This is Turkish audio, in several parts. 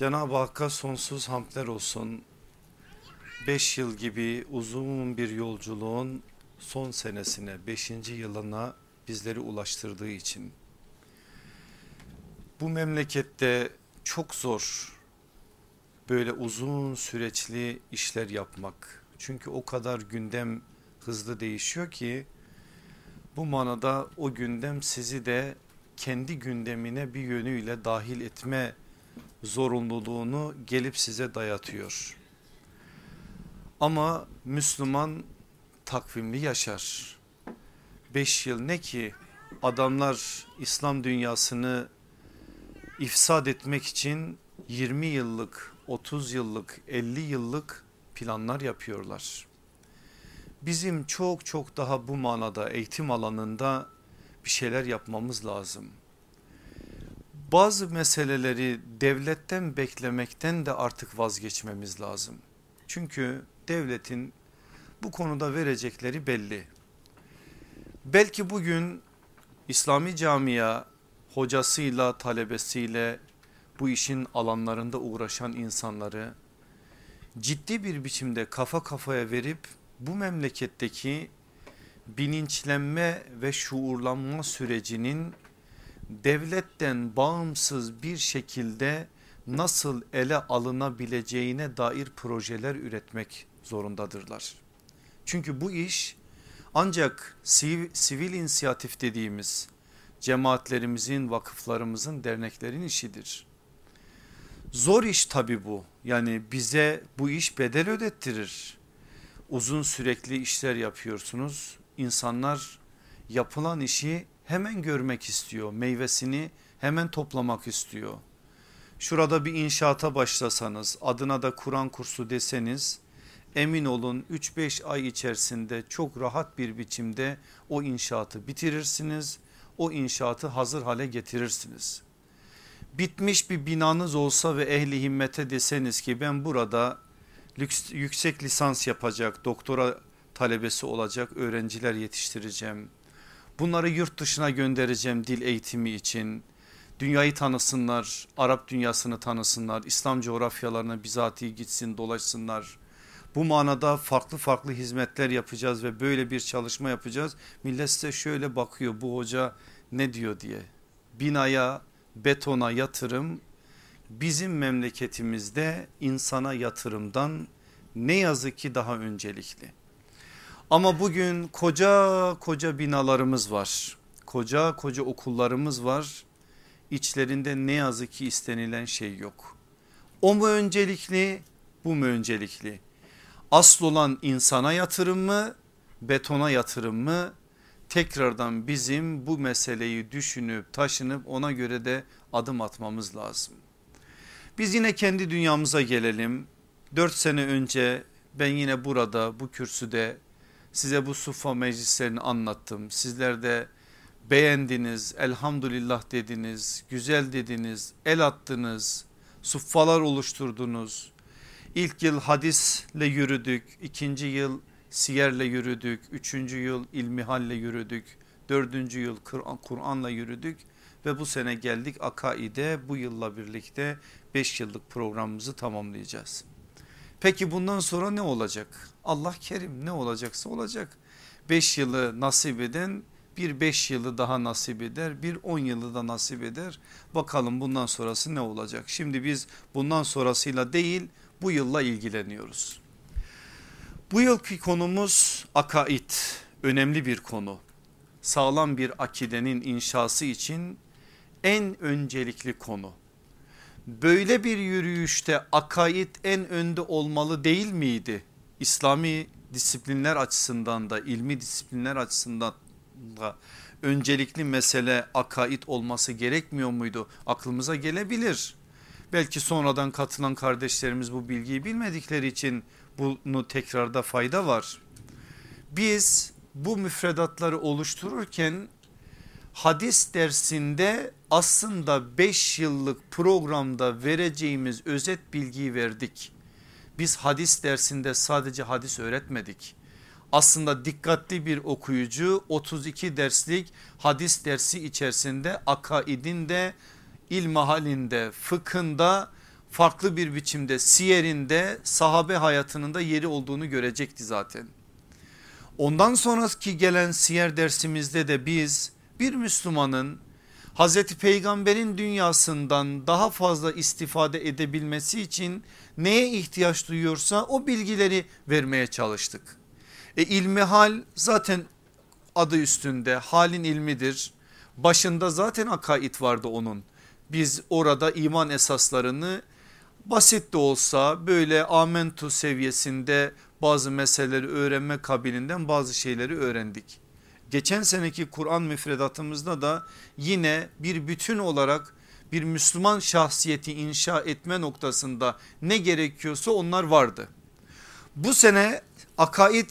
Cenab-ı Hakk'a sonsuz hamdler olsun. 5 yıl gibi uzun bir yolculuğun son senesine 5. yılına bizleri ulaştırdığı için. Bu memlekette çok zor böyle uzun süreçli işler yapmak. Çünkü o kadar gündem hızlı değişiyor ki bu manada o gündem sizi de kendi gündemine bir yönüyle dahil etme zorunluluğunu gelip size dayatıyor. Ama Müslüman takvimli yaşar. Beş yıl ne ki adamlar İslam dünyasını ifsad etmek için 20 yıllık, 30 yıllık, 50 yıllık planlar yapıyorlar. Bizim çok çok daha bu manada eğitim alanında bir şeyler yapmamız lazım bazı meseleleri devletten beklemekten de artık vazgeçmemiz lazım. Çünkü devletin bu konuda verecekleri belli. Belki bugün İslami camia hocasıyla talebesiyle bu işin alanlarında uğraşan insanları ciddi bir biçimde kafa kafaya verip bu memleketteki bilinçlenme ve şuurlanma sürecinin devletten bağımsız bir şekilde nasıl ele alınabileceğine dair projeler üretmek zorundadırlar. Çünkü bu iş ancak sivil, sivil inisiyatif dediğimiz cemaatlerimizin, vakıflarımızın, derneklerin işidir. Zor iş tabi bu. Yani bize bu iş bedel ödettirir. Uzun sürekli işler yapıyorsunuz. İnsanlar yapılan işi hemen görmek istiyor. Meyvesini hemen toplamak istiyor. Şurada bir inşaata başlasanız adına da Kur'an kursu deseniz emin olun 3-5 ay içerisinde çok rahat bir biçimde o inşaatı bitirirsiniz. O inşaatı hazır hale getirirsiniz. Bitmiş bir binanız olsa ve ehli himmete deseniz ki ben burada yüksek lisans yapacak doktora talebesi olacak öğrenciler yetiştireceğim Bunları yurt dışına göndereceğim dil eğitimi için. Dünyayı tanısınlar, Arap dünyasını tanısınlar, İslam coğrafyalarına bizatihi gitsin dolaşsınlar. Bu manada farklı farklı hizmetler yapacağız ve böyle bir çalışma yapacağız. Millet size şöyle bakıyor bu hoca ne diyor diye. Binaya, betona yatırım bizim memleketimizde insana yatırımdan ne yazık ki daha öncelikli. Ama bugün koca koca binalarımız var. Koca koca okullarımız var. İçlerinde ne yazık ki istenilen şey yok. O mu öncelikli bu mu öncelikli? Asıl olan insana yatırım mı betona yatırım mı? Tekrardan bizim bu meseleyi düşünüp taşınıp ona göre de adım atmamız lazım. Biz yine kendi dünyamıza gelelim. Dört sene önce ben yine burada bu kürsüde Size bu suffa meclislerini anlattım. Sizler de beğendiniz, elhamdülillah dediniz, güzel dediniz, el attınız, suffalar oluşturdunuz. İlk yıl hadisle yürüdük, ikinci yıl siyerle yürüdük, üçüncü yıl ilmihalle yürüdük, dördüncü yıl Kur'an'la yürüdük ve bu sene geldik akaide bu yılla birlikte beş yıllık programımızı tamamlayacağız. Peki bundan sonra ne olacak? Allah kerim ne olacaksa olacak. 5 yılı nasip eden bir 5 yılı daha nasip eder bir 10 yılı da nasip eder. Bakalım bundan sonrası ne olacak? Şimdi biz bundan sonrasıyla değil bu yılla ilgileniyoruz. Bu yılki konumuz akaid önemli bir konu. Sağlam bir akidenin inşası için en öncelikli konu. Böyle bir yürüyüşte akaid en önde olmalı değil miydi? İslami disiplinler açısından da ilmi disiplinler açısından da öncelikli mesele akaid olması gerekmiyor muydu? Aklımıza gelebilir. Belki sonradan katılan kardeşlerimiz bu bilgiyi bilmedikleri için bunu tekrarda fayda var. Biz bu müfredatları oluştururken hadis dersinde aslında 5 yıllık programda vereceğimiz özet bilgiyi verdik. Biz hadis dersinde sadece hadis öğretmedik. Aslında dikkatli bir okuyucu 32 derslik hadis dersi içerisinde akaidin de ilmihalinde fıkhında farklı bir biçimde siyerinde sahabe hayatının da yeri olduğunu görecekti zaten. Ondan sonraki gelen siyer dersimizde de biz bir Müslümanın Hazreti Peygamber'in dünyasından daha fazla istifade edebilmesi için neye ihtiyaç duyuyorsa o bilgileri vermeye çalıştık. E ilmi hal zaten adı üstünde halin ilmidir. Başında zaten akaid vardı onun. Biz orada iman esaslarını basit de olsa böyle amentu seviyesinde bazı meseleleri öğrenme kabilinden bazı şeyleri öğrendik. Geçen seneki Kur'an müfredatımızda da yine bir bütün olarak bir Müslüman şahsiyeti inşa etme noktasında ne gerekiyorsa onlar vardı. Bu sene akaid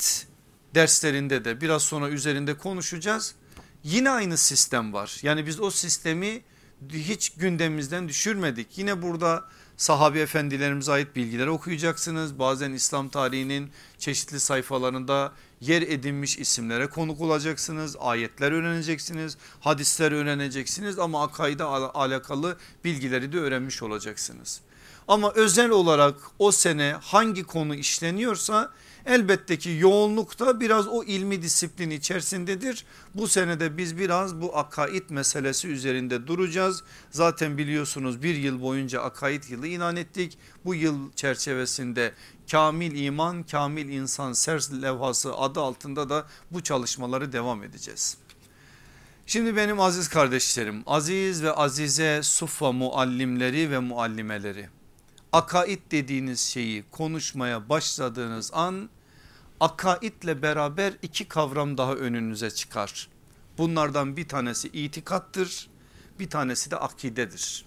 derslerinde de biraz sonra üzerinde konuşacağız. Yine aynı sistem var. Yani biz o sistemi hiç gündemimizden düşürmedik. Yine burada sahabe efendilerimize ait bilgileri okuyacaksınız. Bazen İslam tarihinin çeşitli sayfalarında yer edinmiş isimlere konuk olacaksınız. Ayetler öğreneceksiniz, hadisler öğreneceksiniz ama akaide alakalı bilgileri de öğrenmiş olacaksınız. Ama özel olarak o sene hangi konu işleniyorsa Elbette ki yoğunlukta biraz o ilmi disiplin içerisindedir. Bu senede biz biraz bu akaid meselesi üzerinde duracağız. Zaten biliyorsunuz bir yıl boyunca akaid yılı inan ettik. Bu yıl çerçevesinde kamil iman kamil insan sers levhası adı altında da bu çalışmaları devam edeceğiz. Şimdi benim aziz kardeşlerim aziz ve azize suffa muallimleri ve muallimeleri akaid dediğiniz şeyi konuşmaya başladığınız an akaidle beraber iki kavram daha önünüze çıkar. Bunlardan bir tanesi itikattır bir tanesi de akidedir.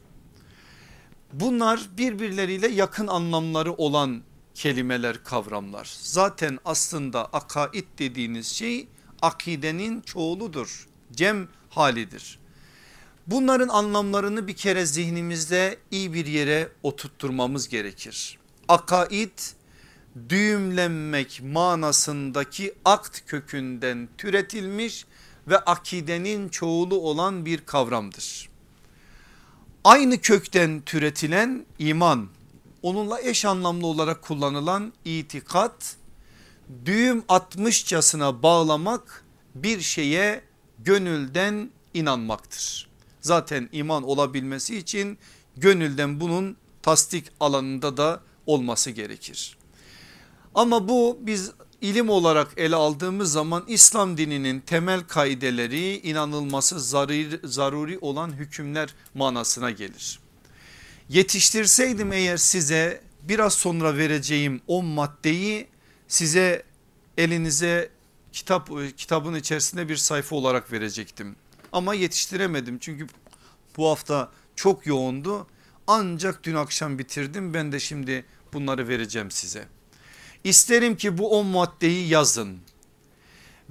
Bunlar birbirleriyle yakın anlamları olan kelimeler kavramlar. Zaten aslında akaid dediğiniz şey akidenin çoğuludur. Cem halidir. Bunların anlamlarını bir kere zihnimizde iyi bir yere oturtturmamız gerekir. Akaid düğümlenmek manasındaki akt kökünden türetilmiş ve akidenin çoğulu olan bir kavramdır. Aynı kökten türetilen iman onunla eş anlamlı olarak kullanılan itikat düğüm atmışçasına bağlamak bir şeye gönülden inanmaktır. Zaten iman olabilmesi için gönülden bunun tasdik alanında da olması gerekir. Ama bu biz ilim olarak ele aldığımız zaman İslam dininin temel kaideleri inanılması zaruri, zaruri olan hükümler manasına gelir. Yetiştirseydim eğer size biraz sonra vereceğim o maddeyi size elinize kitap kitabın içerisinde bir sayfa olarak verecektim. Ama yetiştiremedim çünkü bu hafta çok yoğundu. Ancak dün akşam bitirdim ben de şimdi bunları vereceğim size. İsterim ki bu on maddeyi yazın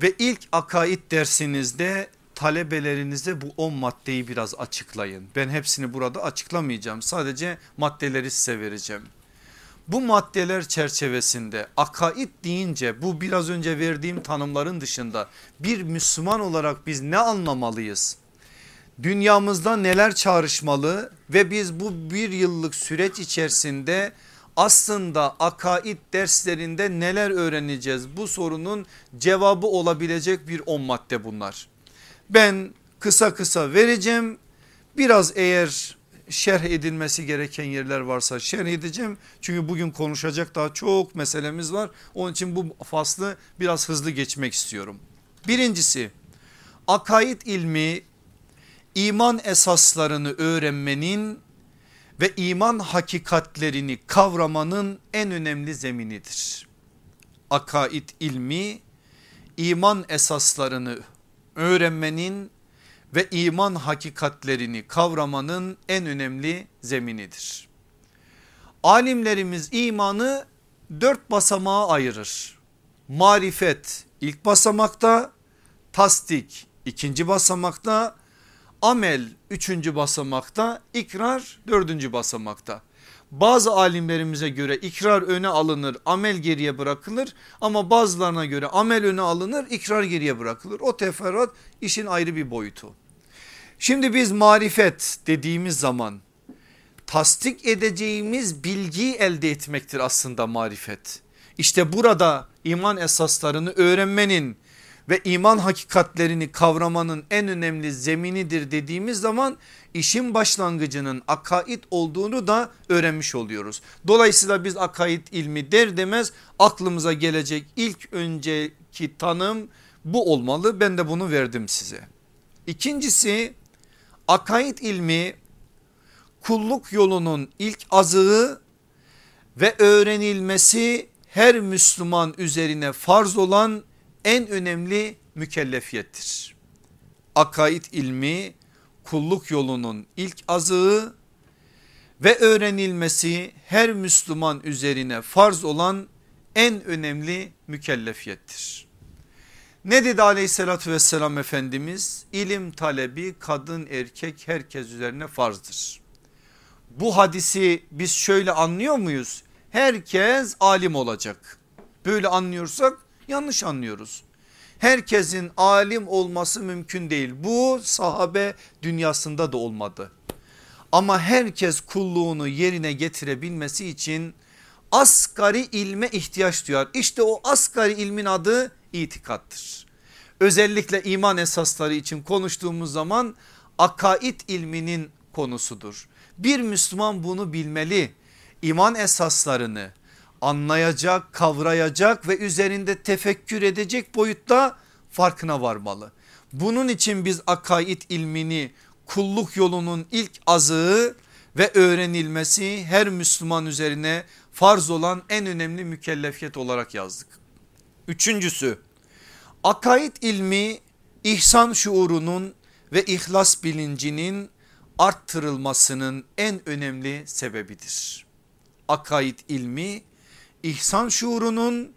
ve ilk akaid dersinizde talebelerinize bu on maddeyi biraz açıklayın. Ben hepsini burada açıklamayacağım sadece maddeleri size vereceğim. Bu maddeler çerçevesinde akaid deyince bu biraz önce verdiğim tanımların dışında bir Müslüman olarak biz ne anlamalıyız? Dünyamızda neler çağrışmalı ve biz bu bir yıllık süreç içerisinde aslında akaid derslerinde neler öğreneceğiz? Bu sorunun cevabı olabilecek bir on madde bunlar. Ben kısa kısa vereceğim. Biraz eğer şerh edilmesi gereken yerler varsa şerh edeceğim. Çünkü bugün konuşacak daha çok meselemiz var. Onun için bu faslı biraz hızlı geçmek istiyorum. Birincisi akaid ilmi iman esaslarını öğrenmenin ve iman hakikatlerini kavramanın en önemli zeminidir. Akaid ilmi iman esaslarını öğrenmenin ve iman hakikatlerini kavramanın en önemli zeminidir. Alimlerimiz imanı dört basamağa ayırır. Marifet ilk basamakta, tasdik ikinci basamakta, amel üçüncü basamakta ikrar dördüncü basamakta. Bazı alimlerimize göre ikrar öne alınır amel geriye bırakılır ama bazılarına göre amel öne alınır ikrar geriye bırakılır. O teferruat işin ayrı bir boyutu. Şimdi biz marifet dediğimiz zaman tasdik edeceğimiz bilgiyi elde etmektir aslında marifet. İşte burada iman esaslarını öğrenmenin ve iman hakikatlerini kavramanın en önemli zeminidir dediğimiz zaman işin başlangıcının akaid olduğunu da öğrenmiş oluyoruz. Dolayısıyla biz akaid ilmi der demez aklımıza gelecek ilk önceki tanım bu olmalı ben de bunu verdim size. İkincisi akaid ilmi kulluk yolunun ilk azığı ve öğrenilmesi her Müslüman üzerine farz olan en önemli mükellefiyettir. Akaid ilmi kulluk yolunun ilk azığı ve öğrenilmesi her Müslüman üzerine farz olan en önemli mükellefiyettir. Ne dedi aleyhissalatü vesselam Efendimiz? İlim talebi kadın erkek herkes üzerine farzdır. Bu hadisi biz şöyle anlıyor muyuz? Herkes alim olacak. Böyle anlıyorsak yanlış anlıyoruz. Herkesin alim olması mümkün değil. Bu sahabe dünyasında da olmadı. Ama herkes kulluğunu yerine getirebilmesi için asgari ilme ihtiyaç duyar. İşte o asgari ilmin adı itikattır. Özellikle iman esasları için konuştuğumuz zaman akaid ilminin konusudur. Bir Müslüman bunu bilmeli. İman esaslarını anlayacak, kavrayacak ve üzerinde tefekkür edecek boyutta farkına varmalı. Bunun için biz akaid ilmini kulluk yolunun ilk azığı ve öğrenilmesi her Müslüman üzerine farz olan en önemli mükellefiyet olarak yazdık. Üçüncüsü akaid ilmi ihsan şuurunun ve ihlas bilincinin arttırılmasının en önemli sebebidir. Akaid ilmi ihsan şuurunun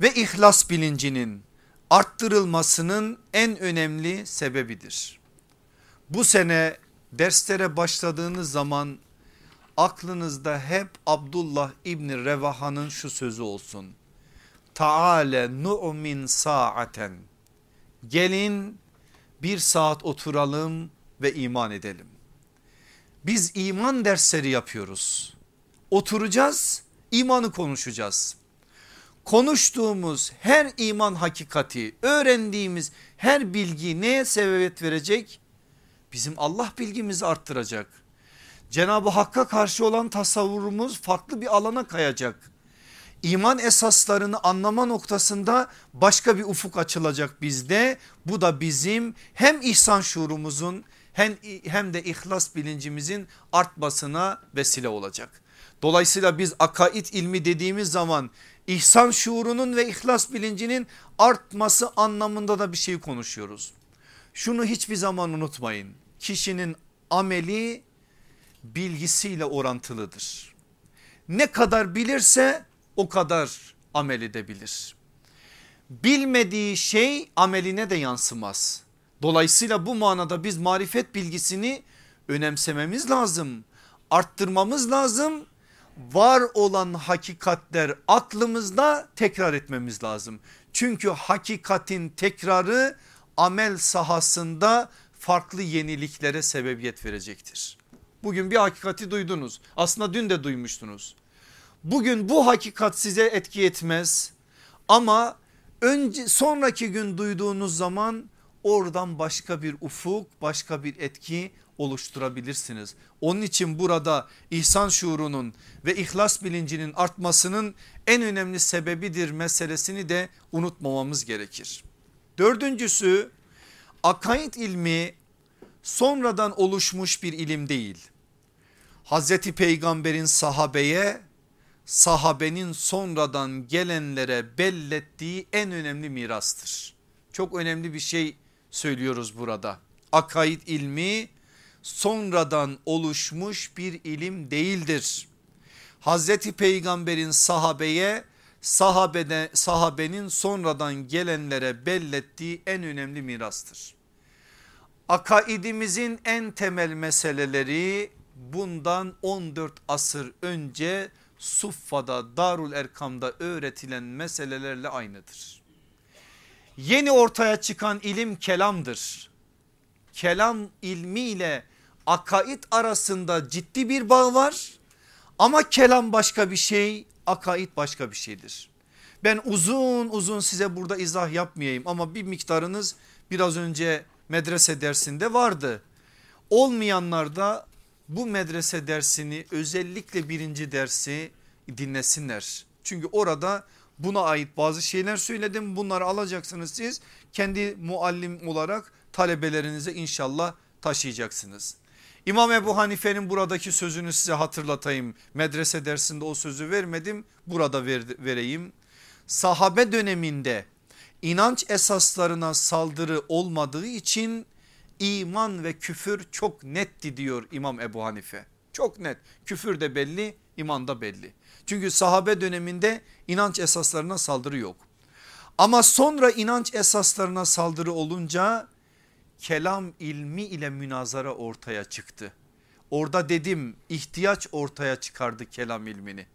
ve ihlas bilincinin arttırılmasının en önemli sebebidir. Bu sene derslere başladığınız zaman aklınızda hep Abdullah İbni Revaha'nın şu sözü olsun. Taale nu'min saaten. Gelin bir saat oturalım ve iman edelim. Biz iman dersleri yapıyoruz. Oturacağız imanı konuşacağız. Konuştuğumuz her iman hakikati öğrendiğimiz her bilgi neye sebebiyet verecek? Bizim Allah bilgimizi arttıracak. Cenab-ı Hakk'a karşı olan tasavvurumuz farklı bir alana kayacak. İman esaslarını anlama noktasında başka bir ufuk açılacak bizde. Bu da bizim hem ihsan şuurumuzun hem, hem de ihlas bilincimizin artmasına vesile olacak. Dolayısıyla biz akaid ilmi dediğimiz zaman ihsan şuurunun ve ihlas bilincinin artması anlamında da bir şey konuşuyoruz. Şunu hiçbir zaman unutmayın. Kişinin ameli bilgisiyle orantılıdır. Ne kadar bilirse o kadar ameli de bilir. Bilmediği şey ameline de yansımaz. Dolayısıyla bu manada biz marifet bilgisini önemsememiz lazım. Arttırmamız lazım var olan hakikatler aklımızda tekrar etmemiz lazım. Çünkü hakikatin tekrarı amel sahasında farklı yeniliklere sebebiyet verecektir. Bugün bir hakikati duydunuz aslında dün de duymuştunuz. Bugün bu hakikat size etki etmez ama önce sonraki gün duyduğunuz zaman oradan başka bir ufuk başka bir etki oluşturabilirsiniz. Onun için burada ihsan şuurunun ve ihlas bilincinin artmasının en önemli sebebidir meselesini de unutmamamız gerekir. Dördüncüsü akaid ilmi sonradan oluşmuş bir ilim değil. Hazreti Peygamber'in sahabeye sahabenin sonradan gelenlere bellettiği en önemli mirastır. Çok önemli bir şey söylüyoruz burada. Akaid ilmi sonradan oluşmuş bir ilim değildir. Hazreti Peygamber'in sahabeye sahabede, sahabenin sonradan gelenlere bellettiği en önemli mirastır. Akaidimizin en temel meseleleri bundan 14 asır önce Suffa'da Darul Erkam'da öğretilen meselelerle aynıdır. Yeni ortaya çıkan ilim kelamdır. Kelam ilmiyle akaid arasında ciddi bir bağ var. Ama kelam başka bir şey, akaid başka bir şeydir. Ben uzun uzun size burada izah yapmayayım ama bir miktarınız biraz önce medrese dersinde vardı. Olmayanlar da bu medrese dersini özellikle birinci dersi dinlesinler. Çünkü orada buna ait bazı şeyler söyledim. Bunları alacaksınız siz kendi muallim olarak talebelerinize inşallah taşıyacaksınız. İmam Ebu Hanife'nin buradaki sözünü size hatırlatayım. Medrese dersinde o sözü vermedim burada ver, vereyim. Sahabe döneminde inanç esaslarına saldırı olmadığı için iman ve küfür çok netti diyor İmam Ebu Hanife. Çok net küfür de belli iman da belli. Çünkü sahabe döneminde inanç esaslarına saldırı yok. Ama sonra inanç esaslarına saldırı olunca kelam ilmi ile münazara ortaya çıktı. Orada dedim ihtiyaç ortaya çıkardı kelam ilmini.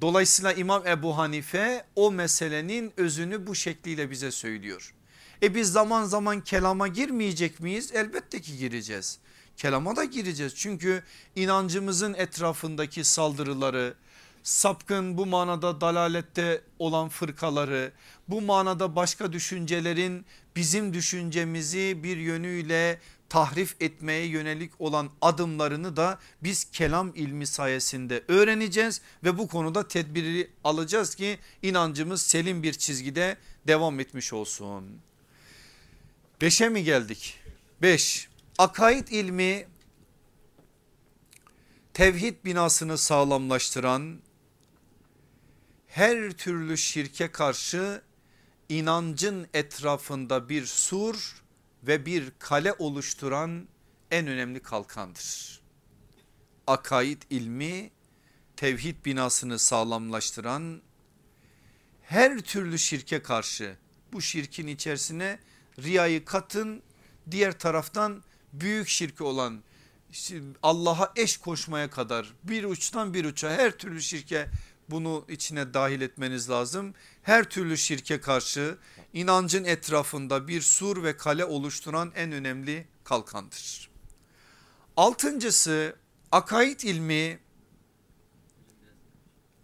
Dolayısıyla İmam Ebu Hanife o meselenin özünü bu şekliyle bize söylüyor. E biz zaman zaman kelama girmeyecek miyiz? Elbette ki gireceğiz. Kelama da gireceğiz çünkü inancımızın etrafındaki saldırıları, sapkın bu manada dalalette olan fırkaları, bu manada başka düşüncelerin bizim düşüncemizi bir yönüyle tahrif etmeye yönelik olan adımlarını da biz kelam ilmi sayesinde öğreneceğiz ve bu konuda tedbiri alacağız ki inancımız selim bir çizgide devam etmiş olsun. Beşe mi geldik? Beş. Akaid ilmi tevhid binasını sağlamlaştıran her türlü şirke karşı inancın etrafında bir sur ve bir kale oluşturan en önemli kalkandır. Akaid ilmi tevhid binasını sağlamlaştıran her türlü şirke karşı bu şirkin içerisine riyayı katın diğer taraftan büyük şirki olan Allah'a eş koşmaya kadar bir uçtan bir uça her türlü şirke bunu içine dahil etmeniz lazım. Her türlü şirke karşı inancın etrafında bir sur ve kale oluşturan en önemli kalkandır. Altıncısı akaid ilmi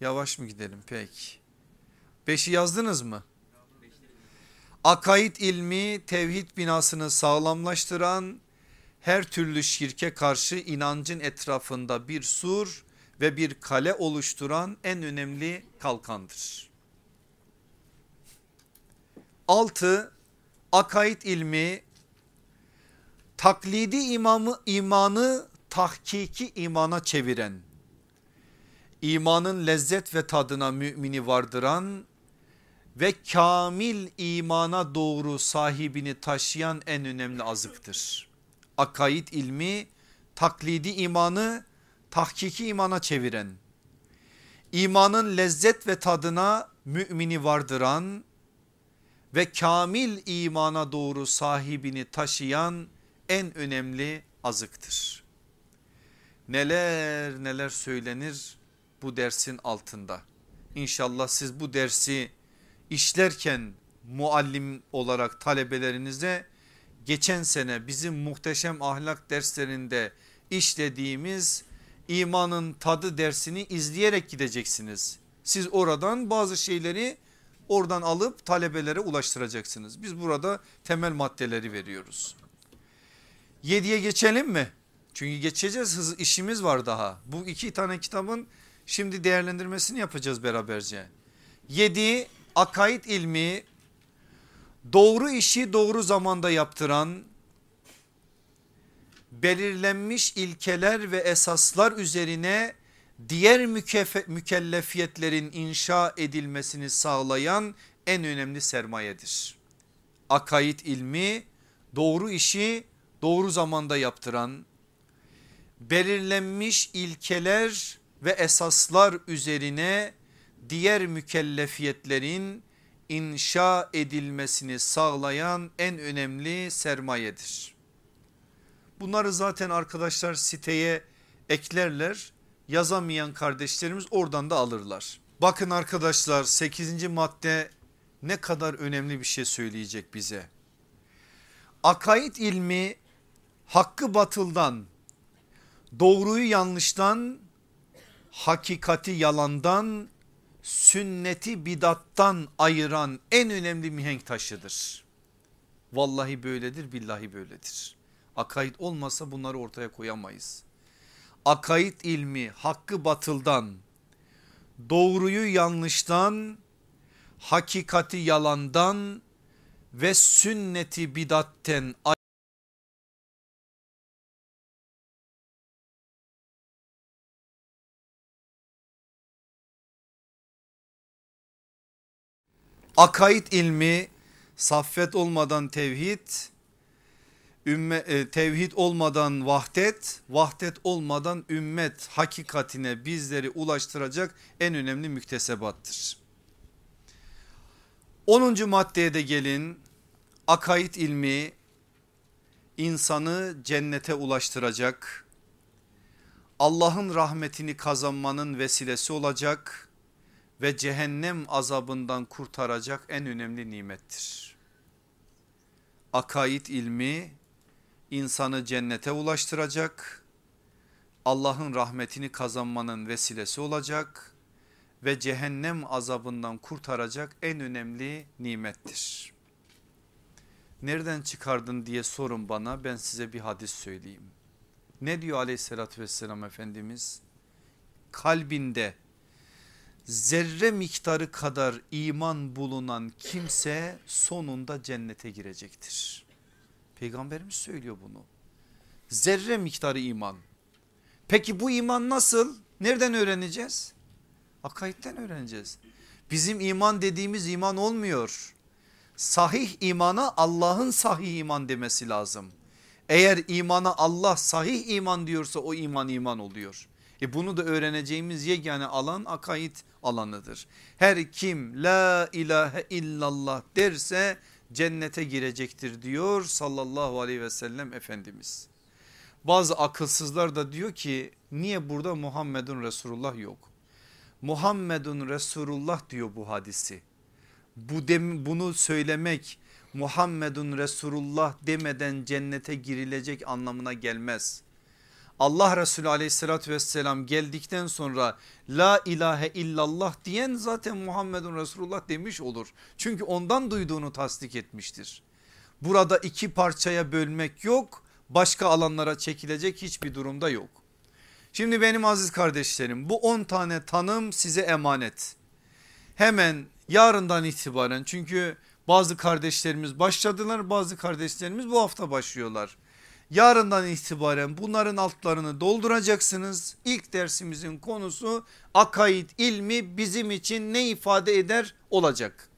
yavaş mı gidelim peki. Beşi yazdınız mı? Akaid ilmi tevhid binasını sağlamlaştıran her türlü şirke karşı inancın etrafında bir sur ve bir kale oluşturan en önemli kalkandır. 6. Akaid ilmi taklidi imamı, imanı tahkiki imana çeviren, imanın lezzet ve tadına mümini vardıran ve kamil imana doğru sahibini taşıyan en önemli azıktır. Akaid ilmi taklidi imanı tahkiki imana çeviren, imanın lezzet ve tadına mümini vardıran ve kamil imana doğru sahibini taşıyan en önemli azıktır. Neler neler söylenir bu dersin altında. İnşallah siz bu dersi işlerken muallim olarak talebelerinize geçen sene bizim muhteşem ahlak derslerinde işlediğimiz imanın tadı dersini izleyerek gideceksiniz. Siz oradan bazı şeyleri oradan alıp talebelere ulaştıracaksınız. Biz burada temel maddeleri veriyoruz. 7'ye geçelim mi? Çünkü geçeceğiz hız işimiz var daha. Bu iki tane kitabın şimdi değerlendirmesini yapacağız beraberce. 7 akaid ilmi doğru işi doğru zamanda yaptıran belirlenmiş ilkeler ve esaslar üzerine diğer mükellefiyetlerin inşa edilmesini sağlayan en önemli sermayedir. Akaid ilmi doğru işi doğru zamanda yaptıran belirlenmiş ilkeler ve esaslar üzerine diğer mükellefiyetlerin inşa edilmesini sağlayan en önemli sermayedir. Bunları zaten arkadaşlar siteye eklerler. Yazamayan kardeşlerimiz oradan da alırlar. Bakın arkadaşlar 8. madde ne kadar önemli bir şey söyleyecek bize. Akaid ilmi hakkı batıldan, doğruyu yanlıştan, hakikati yalandan, sünneti bidattan ayıran en önemli mihenk taşıdır. Vallahi böyledir billahi böyledir. Akaid olmasa bunları ortaya koyamayız. Akaid ilmi hakkı batıldan, doğruyu yanlıştan, hakikati yalandan ve sünneti bidatten Akaid ilmi saffet olmadan tevhid, ümme, e, tevhid olmadan vahdet, vahdet olmadan ümmet hakikatine bizleri ulaştıracak en önemli müktesebattır. 10. maddeye de gelin akaid ilmi insanı cennete ulaştıracak, Allah'ın rahmetini kazanmanın vesilesi olacak ve cehennem azabından kurtaracak en önemli nimettir. Akaid ilmi insanı cennete ulaştıracak, Allah'ın rahmetini kazanmanın vesilesi olacak ve cehennem azabından kurtaracak en önemli nimettir. Nereden çıkardın diye sorun bana ben size bir hadis söyleyeyim. Ne diyor aleyhissalatü vesselam Efendimiz? Kalbinde zerre miktarı kadar iman bulunan kimse sonunda cennete girecektir. Peygamberimiz söylüyor bunu. Zerre miktarı iman. Peki bu iman nasıl? Nereden öğreneceğiz? Akaidden öğreneceğiz. Bizim iman dediğimiz iman olmuyor. Sahih imana Allah'ın sahih iman demesi lazım. Eğer imana Allah sahih iman diyorsa o iman iman oluyor. E bunu da öğreneceğimiz yegane alan akaid alanıdır. Her kim la ilahe illallah derse cennete girecektir diyor sallallahu aleyhi ve sellem Efendimiz. Bazı akılsızlar da diyor ki niye burada Muhammedun Resulullah yok? Muhammedun Resulullah diyor bu hadisi. Bu dem, bunu söylemek Muhammedun Resulullah demeden cennete girilecek anlamına gelmez. Allah Resulü aleyhissalatü vesselam geldikten sonra la ilahe illallah diyen zaten Muhammedun Resulullah demiş olur. Çünkü ondan duyduğunu tasdik etmiştir. Burada iki parçaya bölmek yok başka alanlara çekilecek hiçbir durumda yok. Şimdi benim aziz kardeşlerim bu 10 tane tanım size emanet. Hemen yarından itibaren çünkü bazı kardeşlerimiz başladılar bazı kardeşlerimiz bu hafta başlıyorlar. Yarından itibaren bunların altlarını dolduracaksınız. İlk dersimizin konusu akaid ilmi bizim için ne ifade eder olacak.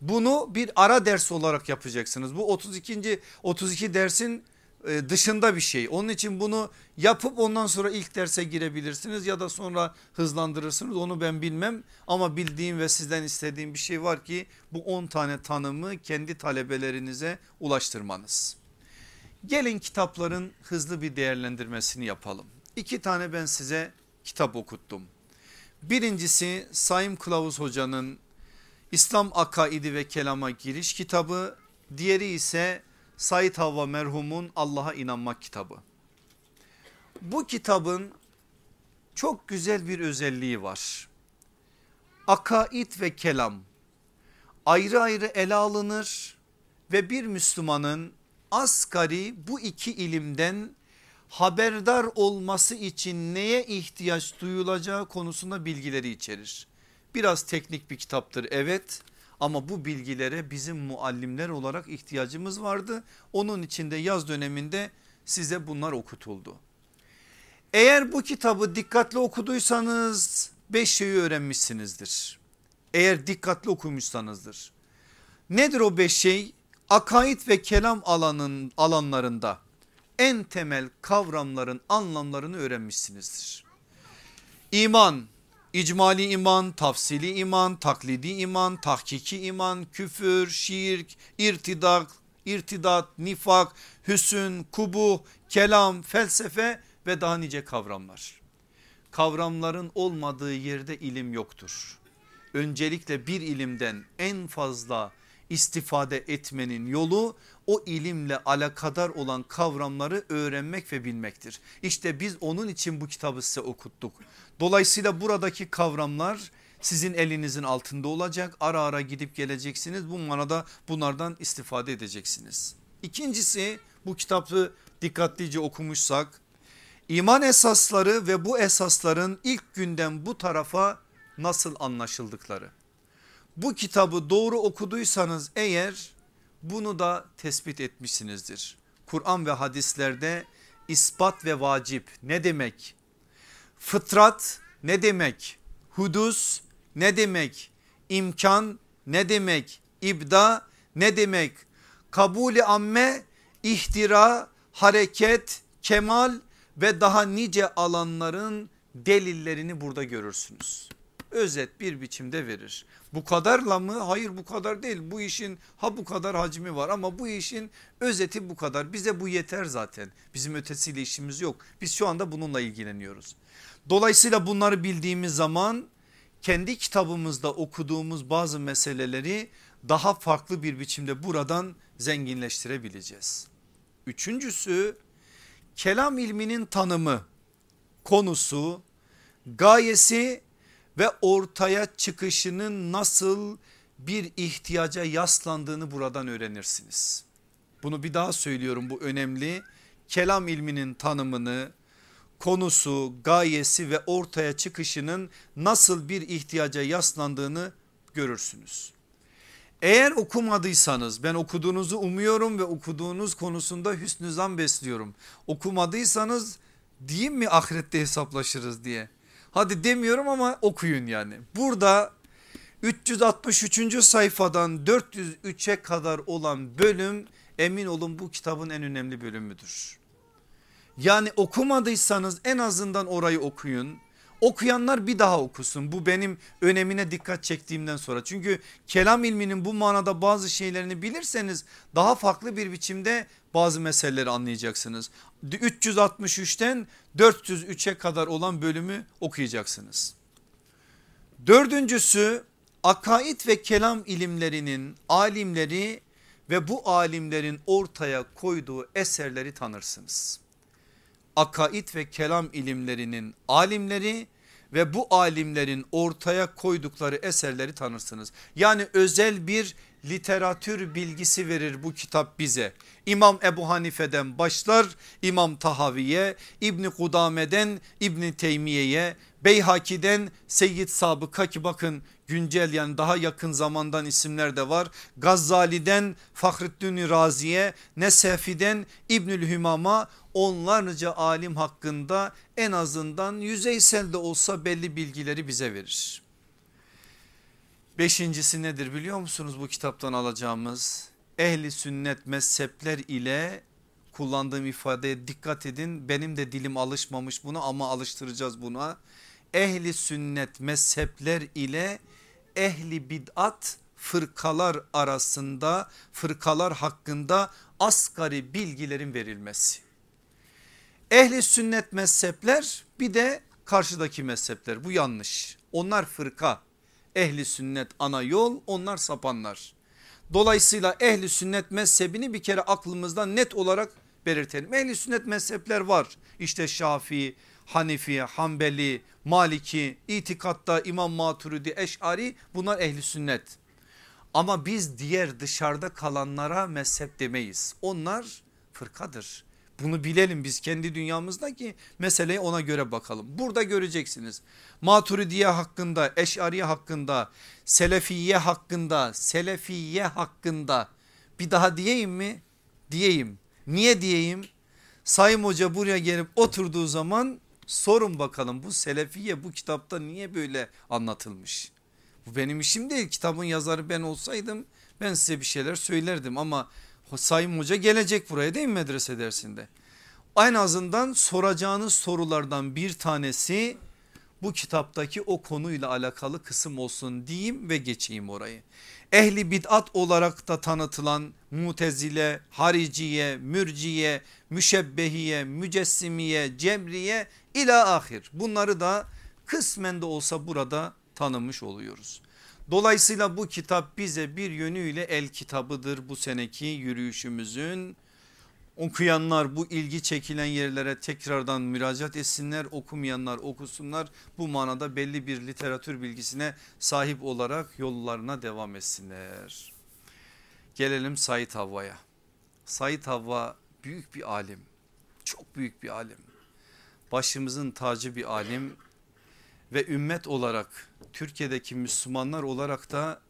Bunu bir ara ders olarak yapacaksınız. Bu 32. 32 dersin e, dışında bir şey. Onun için bunu yapıp ondan sonra ilk derse girebilirsiniz ya da sonra hızlandırırsınız onu ben bilmem. Ama bildiğim ve sizden istediğim bir şey var ki bu 10 tane tanımı kendi talebelerinize ulaştırmanız. Gelin kitapların hızlı bir değerlendirmesini yapalım. İki tane ben size kitap okuttum. Birincisi Saim Kılavuz Hoca'nın İslam Akaidi ve Kelama Giriş kitabı. Diğeri ise Said Havva merhumun Allah'a inanmak kitabı. Bu kitabın çok güzel bir özelliği var. Akaid ve kelam ayrı ayrı ele alınır ve bir Müslümanın asgari bu iki ilimden haberdar olması için neye ihtiyaç duyulacağı konusunda bilgileri içerir. Biraz teknik bir kitaptır evet ama bu bilgilere bizim muallimler olarak ihtiyacımız vardı. Onun içinde yaz döneminde size bunlar okutuldu. Eğer bu kitabı dikkatli okuduysanız beş şeyi öğrenmişsinizdir. Eğer dikkatli okumuşsanızdır. Nedir o beş şey? Akaid ve kelam alanın alanlarında en temel kavramların anlamlarını öğrenmişsinizdir. İman, icmali iman, tafsili iman, taklidi iman, tahkiki iman, küfür, şirk, irtidak, irtidat, nifak, hüsün, kubu, kelam, felsefe ve daha nice kavramlar. Kavramların olmadığı yerde ilim yoktur. Öncelikle bir ilimden en fazla istifade etmenin yolu o ilimle alakadar olan kavramları öğrenmek ve bilmektir. İşte biz onun için bu kitabı size okuttuk. Dolayısıyla buradaki kavramlar sizin elinizin altında olacak. Ara ara gidip geleceksiniz. Bu manada bunlardan istifade edeceksiniz. İkincisi bu kitabı dikkatlice okumuşsak iman esasları ve bu esasların ilk günden bu tarafa nasıl anlaşıldıkları. Bu kitabı doğru okuduysanız eğer bunu da tespit etmişsinizdir. Kur'an ve hadislerde ispat ve vacip ne demek? Fıtrat ne demek? Hudus ne demek? İmkan ne demek? İbda ne demek? Kabulü amme, ihtira, hareket, kemal ve daha nice alanların delillerini burada görürsünüz. Özet bir biçimde verir. Bu kadarla mı? Hayır bu kadar değil. Bu işin ha bu kadar hacmi var ama bu işin özeti bu kadar. Bize bu yeter zaten. Bizim ötesiyle işimiz yok. Biz şu anda bununla ilgileniyoruz. Dolayısıyla bunları bildiğimiz zaman kendi kitabımızda okuduğumuz bazı meseleleri daha farklı bir biçimde buradan zenginleştirebileceğiz. Üçüncüsü kelam ilminin tanımı, konusu, gayesi ve ortaya çıkışının nasıl bir ihtiyaca yaslandığını buradan öğrenirsiniz. Bunu bir daha söylüyorum bu önemli. Kelam ilminin tanımını, konusu, gayesi ve ortaya çıkışının nasıl bir ihtiyaca yaslandığını görürsünüz. Eğer okumadıysanız ben okuduğunuzu umuyorum ve okuduğunuz konusunda hüsnü zan besliyorum. Okumadıysanız diyeyim mi ahirette hesaplaşırız diye. Hadi demiyorum ama okuyun yani. Burada 363. sayfadan 403'e kadar olan bölüm emin olun bu kitabın en önemli bölümüdür. Yani okumadıysanız en azından orayı okuyun. Okuyanlar bir daha okusun. Bu benim önemine dikkat çektiğimden sonra. Çünkü kelam ilminin bu manada bazı şeylerini bilirseniz daha farklı bir biçimde bazı meseleleri anlayacaksınız. 363'ten 403'e kadar olan bölümü okuyacaksınız. Dördüncüsü akaid ve kelam ilimlerinin alimleri ve bu alimlerin ortaya koyduğu eserleri tanırsınız akaid ve kelam ilimlerinin alimleri ve bu alimlerin ortaya koydukları eserleri tanırsınız. Yani özel bir literatür bilgisi verir bu kitap bize. İmam Ebu Hanife'den başlar İmam Tahaviye, İbni Kudame'den İbni Teymiye'ye, Beyhaki'den Seyyid Sabık'a ki bakın güncel yani daha yakın zamandan isimler de var. Gazzali'den Fahrettin Razi'ye, Nesefi'den İbnül Hümam'a onlarca alim hakkında en azından yüzeysel de olsa belli bilgileri bize verir. Beşincisi nedir biliyor musunuz bu kitaptan alacağımız? Ehli sünnet mezhepler ile kullandığım ifadeye dikkat edin. Benim de dilim alışmamış buna ama alıştıracağız buna. Ehli sünnet mezhepler ile ehli bid'at fırkalar arasında fırkalar hakkında asgari bilgilerin verilmesi. Ehli sünnet mezhepler bir de karşıdaki mezhepler bu yanlış. Onlar fırka ehli sünnet ana yol onlar sapanlar. Dolayısıyla ehli sünnet mezhebini bir kere aklımızda net olarak belirtelim. Ehli sünnet mezhepler var işte Şafii, Hanifi, Hanbeli, Maliki, itikatta İmam Maturidi, Eş'ari bunlar ehli sünnet. Ama biz diğer dışarıda kalanlara mezhep demeyiz. Onlar fırkadır. Bunu bilelim biz kendi dünyamızda ki meseleye ona göre bakalım. Burada göreceksiniz. Maturidiye hakkında, Eş'ariye hakkında, Selefiye hakkında, Selefiye hakkında bir daha diyeyim mi? Diyeyim. Niye diyeyim? Sayım Hoca buraya gelip oturduğu zaman sorun bakalım bu Selefiye bu kitapta niye böyle anlatılmış? Bu benim işim değil kitabın yazarı ben olsaydım ben size bir şeyler söylerdim ama Sayın Hoca gelecek buraya değil mi medrese dersinde? En azından soracağınız sorulardan bir tanesi bu kitaptaki o konuyla alakalı kısım olsun diyeyim ve geçeyim orayı. Ehli bid'at olarak da tanıtılan mutezile, hariciye, mürciye, müşebbehiye, mücessimiye, cebriye ila ahir bunları da kısmen de olsa burada tanımış oluyoruz. Dolayısıyla bu kitap bize bir yönüyle el kitabıdır bu seneki yürüyüşümüzün. Okuyanlar bu ilgi çekilen yerlere tekrardan müracaat etsinler okumayanlar okusunlar bu manada belli bir literatür bilgisine sahip olarak yollarına devam etsinler. Gelelim Said Havva'ya. Said Havva büyük bir alim çok büyük bir alim başımızın tacı bir alim ve ümmet olarak Türkiye'deki Müslümanlar olarak da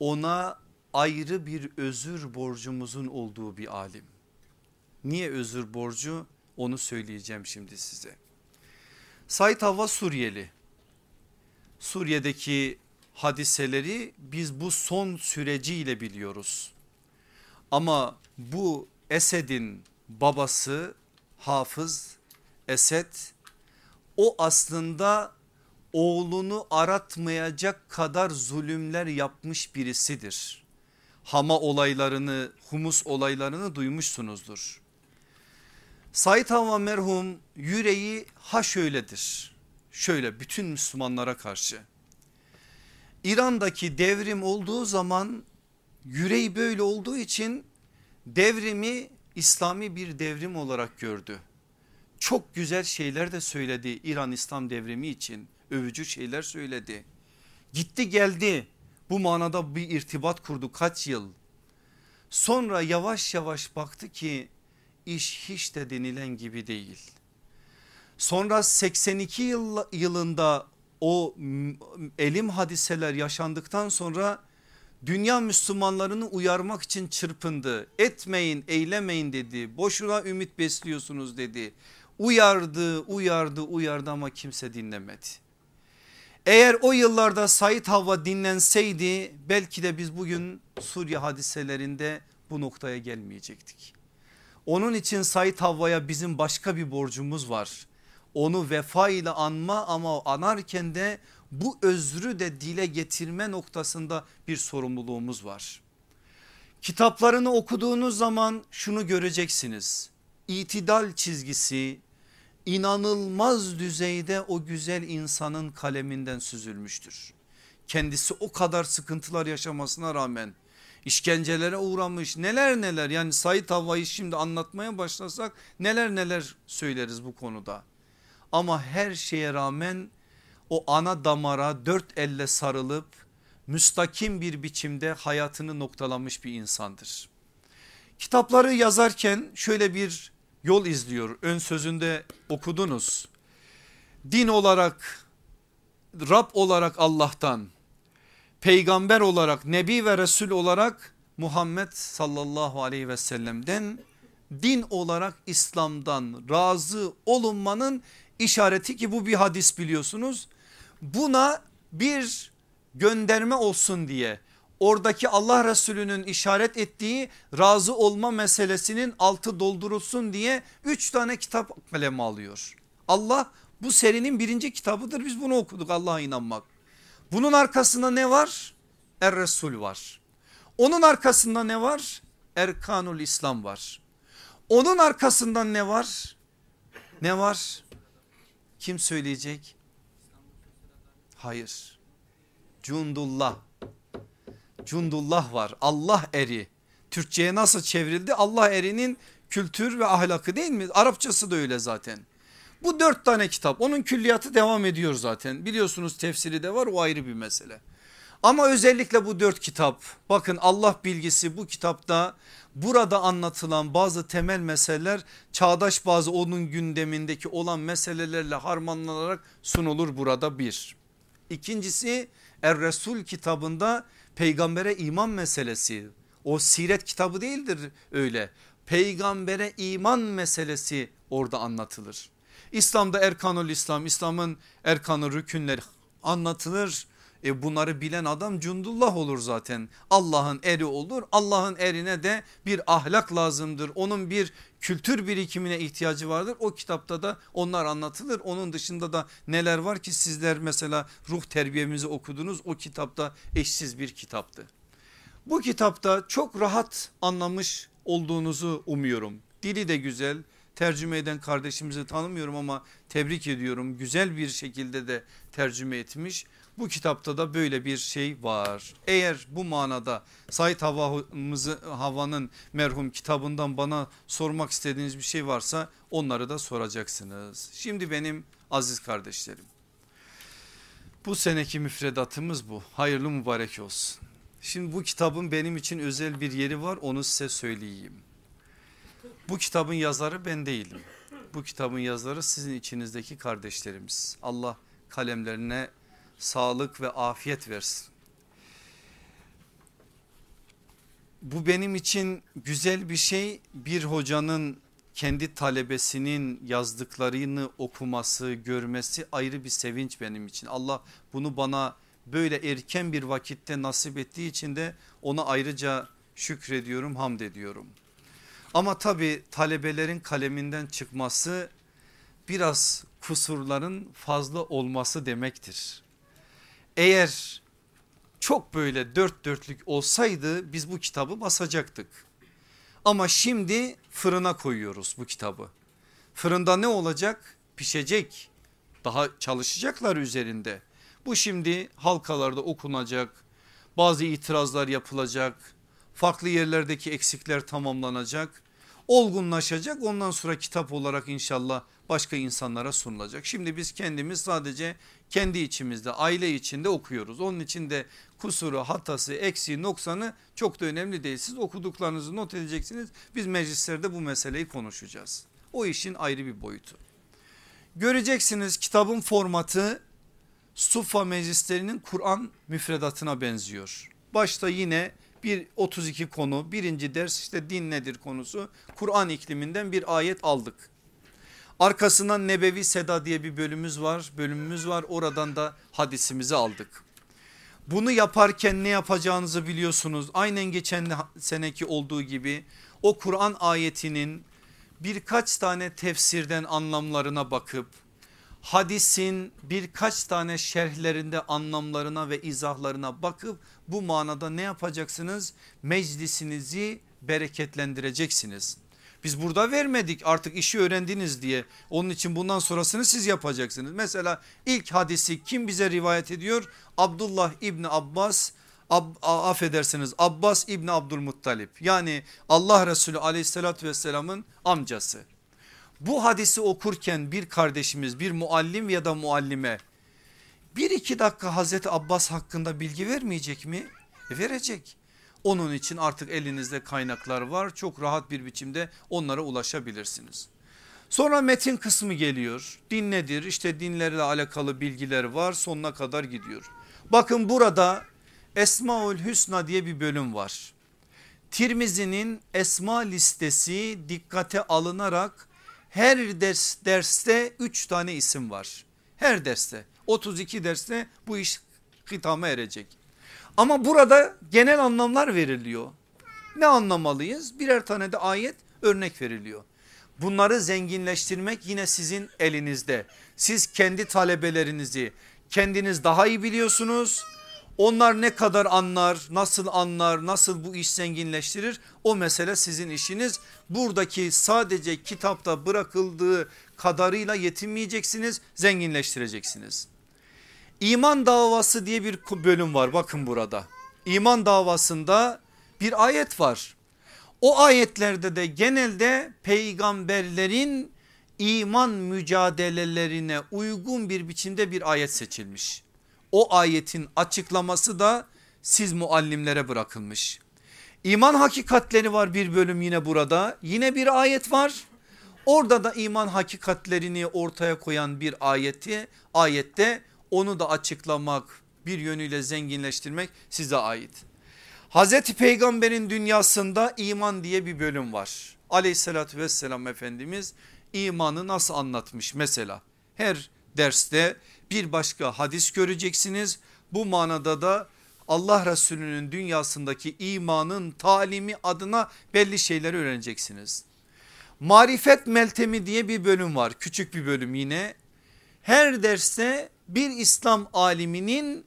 ona ayrı bir özür borcumuzun olduğu bir alim. Niye özür borcu onu söyleyeceğim şimdi size. Said Havva Suriyeli. Suriye'deki hadiseleri biz bu son süreciyle biliyoruz. Ama bu Esed'in babası Hafız Esed o aslında oğlunu aratmayacak kadar zulümler yapmış birisidir. Hama olaylarını, Humus olaylarını duymuşsunuzdur. Said Hava merhum yüreği ha şöyledir. Şöyle bütün Müslümanlara karşı. İran'daki devrim olduğu zaman yüreği böyle olduğu için devrimi İslami bir devrim olarak gördü. Çok güzel şeyler de söyledi İran İslam devrimi için övücü şeyler söyledi. Gitti geldi bu manada bir irtibat kurdu kaç yıl. Sonra yavaş yavaş baktı ki iş hiç de denilen gibi değil. Sonra 82 yıl, yılında o elim hadiseler yaşandıktan sonra dünya Müslümanlarını uyarmak için çırpındı. Etmeyin eylemeyin dedi boşuna ümit besliyorsunuz dedi. Uyardı uyardı uyardı ama kimse dinlemedi. Eğer o yıllarda Said Havva dinlenseydi belki de biz bugün Suriye hadiselerinde bu noktaya gelmeyecektik. Onun için Said Havva'ya bizim başka bir borcumuz var. Onu vefa ile anma ama anarken de bu özrü de dile getirme noktasında bir sorumluluğumuz var. Kitaplarını okuduğunuz zaman şunu göreceksiniz. İtidal çizgisi inanılmaz düzeyde o güzel insanın kaleminden süzülmüştür. Kendisi o kadar sıkıntılar yaşamasına rağmen işkencelere uğramış neler neler yani Said Havva'yı şimdi anlatmaya başlasak neler neler söyleriz bu konuda. Ama her şeye rağmen o ana damara dört elle sarılıp müstakim bir biçimde hayatını noktalamış bir insandır. Kitapları yazarken şöyle bir yol izliyor. Ön sözünde okudunuz. Din olarak Rab olarak Allah'tan peygamber olarak nebi ve resul olarak Muhammed sallallahu aleyhi ve sellem'den din olarak İslam'dan razı olunmanın işareti ki bu bir hadis biliyorsunuz. Buna bir gönderme olsun diye oradaki Allah Resulü'nün işaret ettiği razı olma meselesinin altı doldurulsun diye üç tane kitap kaleme alıyor. Allah bu serinin birinci kitabıdır biz bunu okuduk Allah'a inanmak. Bunun arkasında ne var? Er Resul var. Onun arkasında ne var? Erkanul İslam var. Onun arkasından ne var? Ne var? Kim söyleyecek? Hayır. Cundullah Cundullah var Allah eri. Türkçe'ye nasıl çevrildi? Allah erinin kültür ve ahlakı değil mi? Arapçası da öyle zaten. Bu dört tane kitap onun külliyatı devam ediyor zaten. Biliyorsunuz tefsiri de var o ayrı bir mesele. Ama özellikle bu dört kitap bakın Allah bilgisi bu kitapta burada anlatılan bazı temel meseleler çağdaş bazı onun gündemindeki olan meselelerle harmanlanarak sunulur burada bir. İkincisi Er Resul kitabında peygambere iman meselesi o siret kitabı değildir öyle. Peygambere iman meselesi orada anlatılır. İslam'da Erkanul İslam, İslam'ın erkanı rükünleri anlatılır. E bunları bilen adam cundullah olur zaten. Allah'ın eri olur. Allah'ın erine de bir ahlak lazımdır. Onun bir kültür birikimine ihtiyacı vardır. O kitapta da onlar anlatılır. Onun dışında da neler var ki sizler mesela ruh terbiyemizi okudunuz. O kitapta eşsiz bir kitaptı. Bu kitapta çok rahat anlamış olduğunuzu umuyorum. Dili de güzel. Tercüme eden kardeşimizi tanımıyorum ama tebrik ediyorum. Güzel bir şekilde de tercüme etmiş. Bu kitapta da böyle bir şey var. Eğer bu manada Said Hava'mızı Hava'nın merhum kitabından bana sormak istediğiniz bir şey varsa onları da soracaksınız. Şimdi benim aziz kardeşlerim bu seneki müfredatımız bu. Hayırlı mübarek olsun. Şimdi bu kitabın benim için özel bir yeri var onu size söyleyeyim. Bu kitabın yazarı ben değilim. Bu kitabın yazarı sizin içinizdeki kardeşlerimiz. Allah kalemlerine sağlık ve afiyet versin. Bu benim için güzel bir şey bir hocanın kendi talebesinin yazdıklarını okuması görmesi ayrı bir sevinç benim için. Allah bunu bana böyle erken bir vakitte nasip ettiği için de ona ayrıca şükrediyorum hamd ediyorum. Ama tabi talebelerin kaleminden çıkması biraz kusurların fazla olması demektir. Eğer çok böyle dört dörtlük olsaydı biz bu kitabı basacaktık. Ama şimdi fırına koyuyoruz bu kitabı. Fırında ne olacak? Pişecek. Daha çalışacaklar üzerinde. Bu şimdi halkalarda okunacak. Bazı itirazlar yapılacak. Farklı yerlerdeki eksikler tamamlanacak. Olgunlaşacak ondan sonra kitap olarak inşallah başka insanlara sunulacak. Şimdi biz kendimiz sadece kendi içimizde aile içinde okuyoruz. Onun için de kusuru hatası eksiği noksanı çok da önemli değil. Siz okuduklarınızı not edeceksiniz. Biz meclislerde bu meseleyi konuşacağız. O işin ayrı bir boyutu. Göreceksiniz kitabın formatı Sufa meclislerinin Kur'an müfredatına benziyor. Başta yine bir 32 konu birinci ders işte din nedir konusu Kur'an ikliminden bir ayet aldık. Arkasından Nebevi Seda diye bir bölümümüz var. Bölümümüz var. Oradan da hadisimizi aldık. Bunu yaparken ne yapacağınızı biliyorsunuz. Aynen geçen seneki olduğu gibi o Kur'an ayetinin birkaç tane tefsirden anlamlarına bakıp hadisin birkaç tane şerhlerinde anlamlarına ve izahlarına bakıp bu manada ne yapacaksınız? Meclisinizi bereketlendireceksiniz. Biz burada vermedik artık işi öğrendiniz diye. Onun için bundan sonrasını siz yapacaksınız. Mesela ilk hadisi kim bize rivayet ediyor? Abdullah İbni Abbas Ab, affedersiniz Abbas İbni Abdülmuttalip yani Allah Resulü aleyhissalatü vesselamın amcası. Bu hadisi okurken bir kardeşimiz bir muallim ya da muallime bir iki dakika Hazreti Abbas hakkında bilgi vermeyecek mi? E verecek. Onun için artık elinizde kaynaklar var çok rahat bir biçimde onlara ulaşabilirsiniz. Sonra metin kısmı geliyor. Din nedir? İşte dinlerle alakalı bilgiler var sonuna kadar gidiyor. Bakın burada Esmaül Hüsna diye bir bölüm var. Tirmizi'nin esma listesi dikkate alınarak her ders derste 3 tane isim var. Her derste 32 derste bu iş hitama erecek. Ama burada genel anlamlar veriliyor. Ne anlamalıyız? Birer tane de ayet örnek veriliyor. Bunları zenginleştirmek yine sizin elinizde. Siz kendi talebelerinizi kendiniz daha iyi biliyorsunuz. Onlar ne kadar anlar, nasıl anlar, nasıl bu iş zenginleştirir o mesele sizin işiniz. Buradaki sadece kitapta bırakıldığı kadarıyla yetinmeyeceksiniz, zenginleştireceksiniz. İman davası diye bir bölüm var bakın burada. İman davasında bir ayet var. O ayetlerde de genelde peygamberlerin iman mücadelelerine uygun bir biçimde bir ayet seçilmiş. O ayetin açıklaması da siz muallimlere bırakılmış. İman hakikatleri var bir bölüm yine burada. Yine bir ayet var. Orada da iman hakikatlerini ortaya koyan bir ayeti ayette onu da açıklamak bir yönüyle zenginleştirmek size ait. Hazreti Peygamber'in dünyasında iman diye bir bölüm var. Aleyhissalatü vesselam Efendimiz imanı nasıl anlatmış mesela her derste bir başka hadis göreceksiniz. Bu manada da Allah Resulü'nün dünyasındaki imanın talimi adına belli şeyleri öğreneceksiniz. Marifet Meltemi diye bir bölüm var küçük bir bölüm yine. Her derste bir İslam aliminin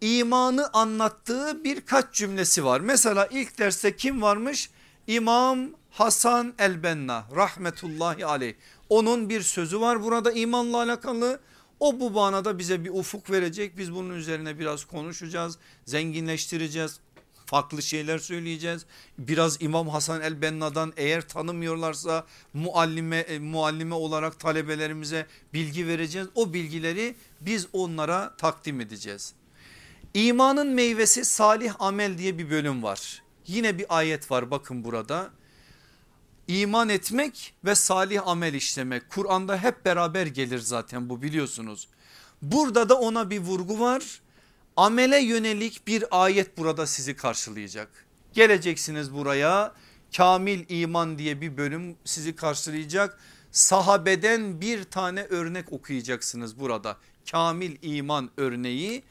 imanı anlattığı birkaç cümlesi var. Mesela ilk derste kim varmış? İmam Hasan el-Benna rahmetullahi aleyh. Onun bir sözü var burada imanla alakalı. O bu manada bize bir ufuk verecek. Biz bunun üzerine biraz konuşacağız, zenginleştireceğiz. Farklı şeyler söyleyeceğiz. Biraz İmam Hasan el Benna'dan eğer tanımıyorlarsa muallime, e, muallime olarak talebelerimize bilgi vereceğiz. O bilgileri biz onlara takdim edeceğiz. İmanın meyvesi salih amel diye bir bölüm var. Yine bir ayet var bakın burada. İman etmek ve salih amel işlemek Kur'an'da hep beraber gelir zaten bu biliyorsunuz. Burada da ona bir vurgu var. Amele yönelik bir ayet burada sizi karşılayacak. Geleceksiniz buraya kamil iman diye bir bölüm sizi karşılayacak. Sahabeden bir tane örnek okuyacaksınız burada. Kamil iman örneği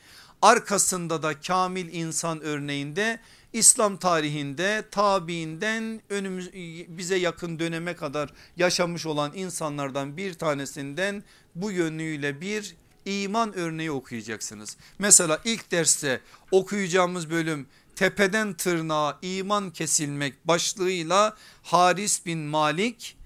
arkasında da kamil insan örneğinde İslam tarihinde tabiinden önümüz bize yakın döneme kadar yaşamış olan insanlardan bir tanesinden bu yönüyle bir iman örneği okuyacaksınız. Mesela ilk derste okuyacağımız bölüm tepeden tırnağa iman kesilmek başlığıyla Haris bin Malik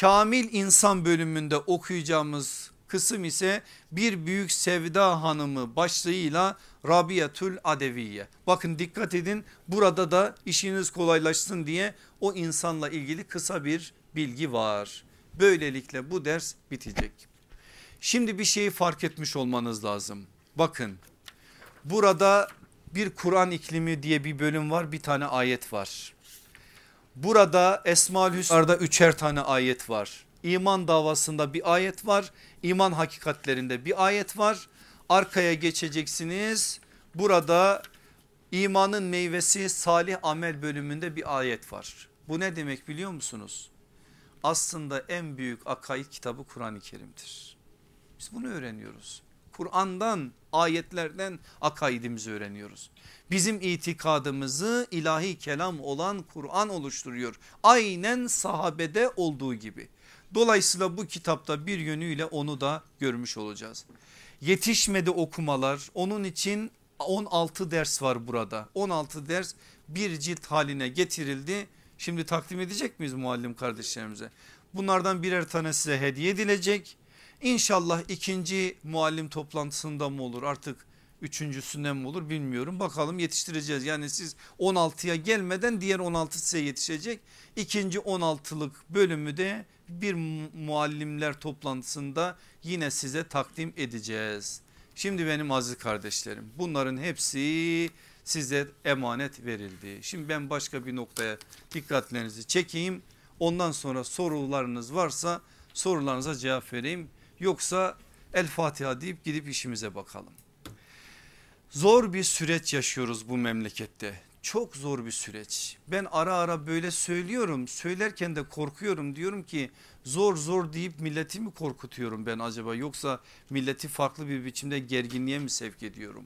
kamil insan bölümünde okuyacağımız kısım ise bir büyük sevda hanımı başlığıyla Rabiatül Adeviye. Bakın dikkat edin burada da işiniz kolaylaşsın diye o insanla ilgili kısa bir bilgi var. Böylelikle bu ders bitecek. Şimdi bir şeyi fark etmiş olmanız lazım. Bakın burada bir Kur'an iklimi diye bir bölüm var bir tane ayet var. Burada Esmaül Hüsna'da üçer tane ayet var. İman davasında bir ayet var. İman hakikatlerinde bir ayet var. Arkaya geçeceksiniz. Burada imanın meyvesi salih amel bölümünde bir ayet var. Bu ne demek biliyor musunuz? Aslında en büyük akaid kitabı Kur'an-ı Kerim'dir. Biz bunu öğreniyoruz. Kur'an'dan ayetlerden akaidimizi öğreniyoruz. Bizim itikadımızı ilahi kelam olan Kur'an oluşturuyor. Aynen sahabede olduğu gibi. Dolayısıyla bu kitapta bir yönüyle onu da görmüş olacağız. Yetişmedi okumalar onun için 16 ders var burada. 16 ders bir cilt haline getirildi. Şimdi takdim edecek miyiz muallim kardeşlerimize? Bunlardan birer tane size hediye edilecek. İnşallah ikinci muallim toplantısında mı olur artık üçüncüsünde mi olur bilmiyorum. Bakalım yetiştireceğiz. Yani siz 16'ya gelmeden diğer 16 size yetişecek. İkinci 16'lık bölümü de bir muallimler toplantısında yine size takdim edeceğiz. Şimdi benim aziz kardeşlerim bunların hepsi size emanet verildi. Şimdi ben başka bir noktaya dikkatlerinizi çekeyim. Ondan sonra sorularınız varsa sorularınıza cevap vereyim. Yoksa El Fatiha deyip gidip işimize bakalım. Zor bir süreç yaşıyoruz bu memlekette. Çok zor bir süreç. Ben ara ara böyle söylüyorum. Söylerken de korkuyorum. Diyorum ki zor zor deyip milleti mi korkutuyorum ben acaba yoksa milleti farklı bir biçimde gerginliğe mi sevk ediyorum?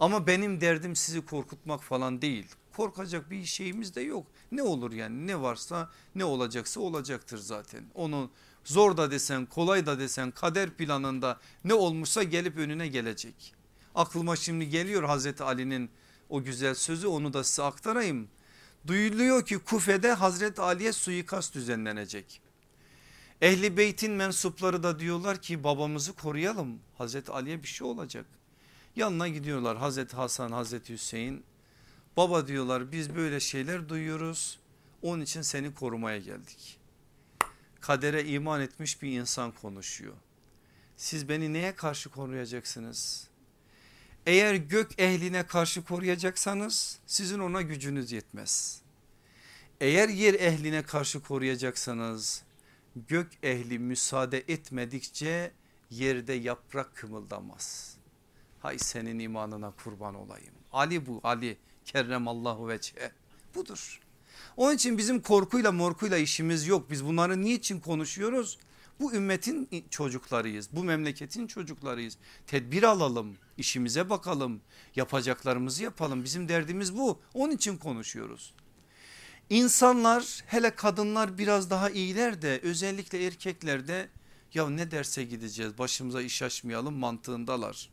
Ama benim derdim sizi korkutmak falan değil. Korkacak bir şeyimiz de yok. Ne olur yani ne varsa ne olacaksa olacaktır zaten. Onu zor da desen kolay da desen kader planında ne olmuşsa gelip önüne gelecek. Aklıma şimdi geliyor Hazreti Ali'nin o güzel sözü onu da size aktarayım. Duyuluyor ki Kufe'de Hazreti Ali'ye suikast düzenlenecek. Ehli beytin mensupları da diyorlar ki babamızı koruyalım. Hazreti Ali'ye bir şey olacak. Yanına gidiyorlar Hazreti Hasan Hazreti Hüseyin. Baba diyorlar biz böyle şeyler duyuyoruz. Onun için seni korumaya geldik. Kadere iman etmiş bir insan konuşuyor. Siz beni neye karşı koruyacaksınız? Eğer gök ehline karşı koruyacaksanız sizin ona gücünüz yetmez. Eğer yer ehline karşı koruyacaksanız gök ehli müsaade etmedikçe yerde yaprak kımıldamaz. Hay senin imanına kurban olayım. Ali bu Ali kerremallahu veçhe budur. Onun için bizim korkuyla morkuyla işimiz yok. Biz bunları niçin konuşuyoruz? Bu ümmetin çocuklarıyız. Bu memleketin çocuklarıyız. Tedbir alalım, işimize bakalım, yapacaklarımızı yapalım. Bizim derdimiz bu. Onun için konuşuyoruz. İnsanlar hele kadınlar biraz daha iyiler de özellikle erkekler de ya ne derse gideceğiz başımıza iş açmayalım mantığındalar.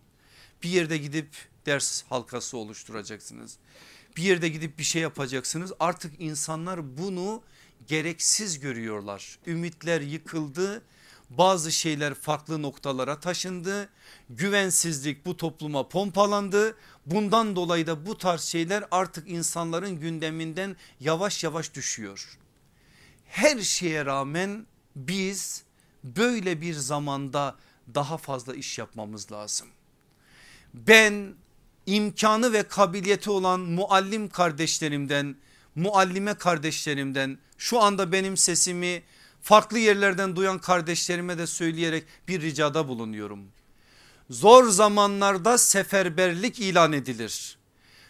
Bir yerde gidip ders halkası oluşturacaksınız. Bir yerde gidip bir şey yapacaksınız. Artık insanlar bunu gereksiz görüyorlar. Ümitler yıkıldı. bazı şeyler farklı noktalara taşındı. Güvensizlik bu topluma pompalandı. Bundan dolayı da bu tarz şeyler artık insanların gündeminden yavaş yavaş düşüyor. Her şeye rağmen biz böyle bir zamanda daha fazla iş yapmamız lazım. Ben imkanı ve kabiliyeti olan muallim kardeşlerimden, muallime kardeşlerimden şu anda benim sesimi farklı yerlerden duyan kardeşlerime de söyleyerek bir ricada bulunuyorum. Zor zamanlarda seferberlik ilan edilir.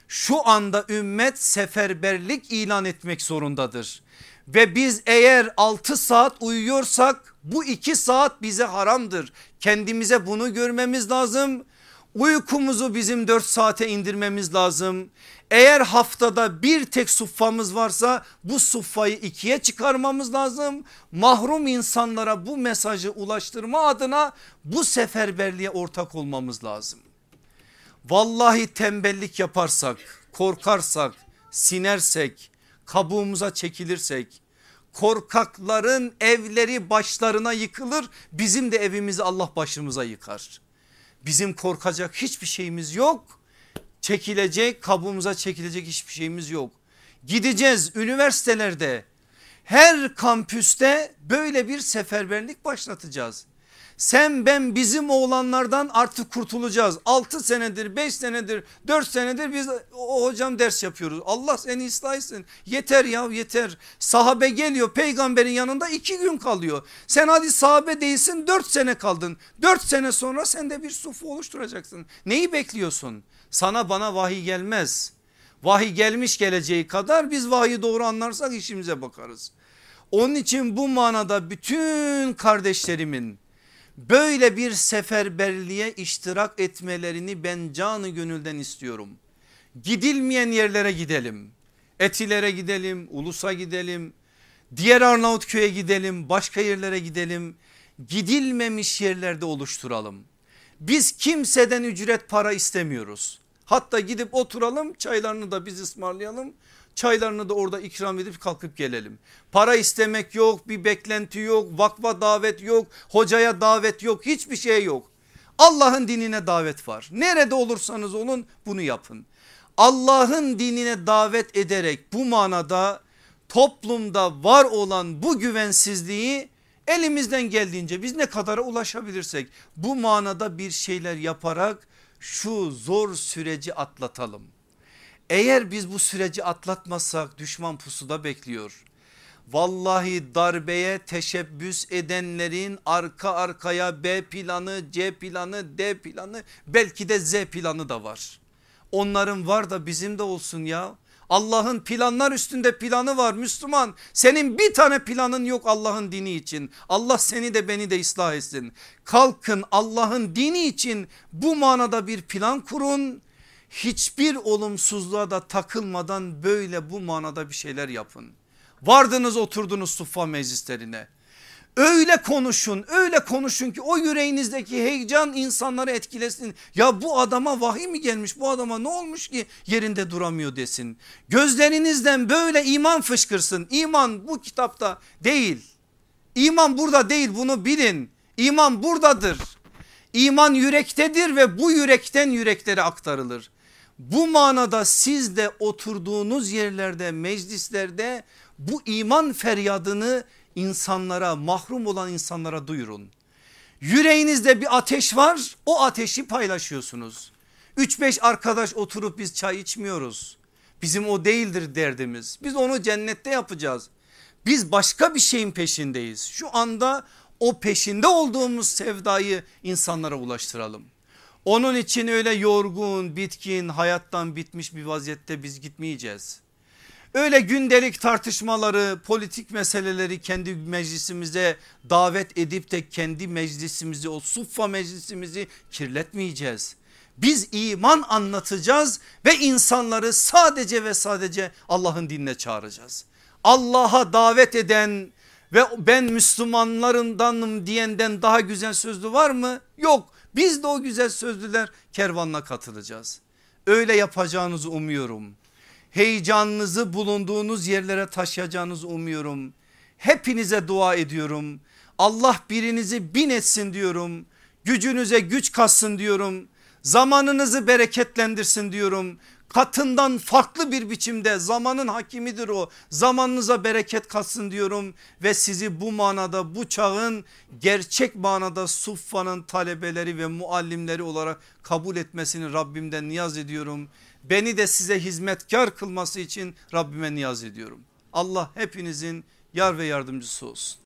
Şu anda ümmet seferberlik ilan etmek zorundadır. Ve biz eğer 6 saat uyuyorsak bu 2 saat bize haramdır. Kendimize bunu görmemiz lazım. Uykumuzu bizim 4 saate indirmemiz lazım. Eğer haftada bir tek suffamız varsa bu suffayı ikiye çıkarmamız lazım. Mahrum insanlara bu mesajı ulaştırma adına bu seferberliğe ortak olmamız lazım. Vallahi tembellik yaparsak, korkarsak, sinersek, kabuğumuza çekilirsek korkakların evleri başlarına yıkılır bizim de evimizi Allah başımıza yıkar. Bizim korkacak hiçbir şeyimiz yok çekilecek kabuğumuza çekilecek hiçbir şeyimiz yok. Gideceğiz üniversitelerde her kampüste böyle bir seferberlik başlatacağız. Sen ben bizim oğlanlardan artık kurtulacağız. 6 senedir 5 senedir 4 senedir biz o hocam ders yapıyoruz. Allah seni ıslah etsin. Yeter ya yeter. Sahabe geliyor peygamberin yanında 2 gün kalıyor. Sen hadi sahabe değilsin 4 sene kaldın. 4 sene sonra sen de bir sufu oluşturacaksın. Neyi bekliyorsun? Sana bana vahiy gelmez. Vahiy gelmiş geleceği kadar biz vahiyi doğru anlarsak işimize bakarız. Onun için bu manada bütün kardeşlerimin böyle bir seferberliğe iştirak etmelerini ben canı gönülden istiyorum. Gidilmeyen yerlere gidelim. Etilere gidelim, Ulus'a gidelim, diğer Arnavutköy'e gidelim, başka yerlere gidelim. Gidilmemiş yerlerde oluşturalım. Biz kimseden ücret para istemiyoruz. Hatta gidip oturalım çaylarını da biz ısmarlayalım. Çaylarını da orada ikram edip kalkıp gelelim. Para istemek yok bir beklenti yok vakfa davet yok hocaya davet yok hiçbir şey yok. Allah'ın dinine davet var. Nerede olursanız olun bunu yapın. Allah'ın dinine davet ederek bu manada toplumda var olan bu güvensizliği elimizden geldiğince biz ne kadara ulaşabilirsek bu manada bir şeyler yaparak şu zor süreci atlatalım. Eğer biz bu süreci atlatmasak düşman pusuda bekliyor. Vallahi darbeye teşebbüs edenlerin arka arkaya B planı, C planı, D planı belki de Z planı da var. Onların var da bizim de olsun ya. Allah'ın planlar üstünde planı var Müslüman. Senin bir tane planın yok Allah'ın dini için. Allah seni de beni de ıslah etsin. Kalkın Allah'ın dini için bu manada bir plan kurun. Hiçbir olumsuzluğa da takılmadan böyle bu manada bir şeyler yapın. Vardınız oturdunuz suffa meclislerine. Öyle konuşun öyle konuşun ki o yüreğinizdeki heyecan insanları etkilesin. Ya bu adama vahiy mi gelmiş bu adama ne olmuş ki yerinde duramıyor desin. Gözlerinizden böyle iman fışkırsın. İman bu kitapta değil. İman burada değil bunu bilin. İman buradadır. İman yürektedir ve bu yürekten yüreklere aktarılır. Bu manada siz de oturduğunuz yerlerde meclislerde bu iman feryadını insanlara mahrum olan insanlara duyurun. Yüreğinizde bir ateş var o ateşi paylaşıyorsunuz. 3-5 arkadaş oturup biz çay içmiyoruz. Bizim o değildir derdimiz. Biz onu cennette yapacağız. Biz başka bir şeyin peşindeyiz. Şu anda o peşinde olduğumuz sevdayı insanlara ulaştıralım. Onun için öyle yorgun, bitkin, hayattan bitmiş bir vaziyette biz gitmeyeceğiz. Öyle gündelik tartışmaları politik meseleleri kendi meclisimize davet edip de kendi meclisimizi o suffa meclisimizi kirletmeyeceğiz. Biz iman anlatacağız ve insanları sadece ve sadece Allah'ın dinine çağıracağız. Allah'a davet eden ve ben Müslümanlarındanım diyenden daha güzel sözlü var mı? Yok biz de o güzel sözlüler kervanına katılacağız. Öyle yapacağınızı umuyorum heyecanınızı bulunduğunuz yerlere taşıyacağınızı umuyorum. Hepinize dua ediyorum. Allah birinizi bin etsin diyorum. Gücünüze güç katsın diyorum. Zamanınızı bereketlendirsin diyorum. Katından farklı bir biçimde zamanın hakimidir o. Zamanınıza bereket katsın diyorum ve sizi bu manada bu çağın gerçek manada suffanın talebeleri ve muallimleri olarak kabul etmesini Rabbimden niyaz ediyorum. Beni de size hizmetkar kılması için Rabbime niyaz ediyorum. Allah hepinizin yar ve yardımcısı olsun.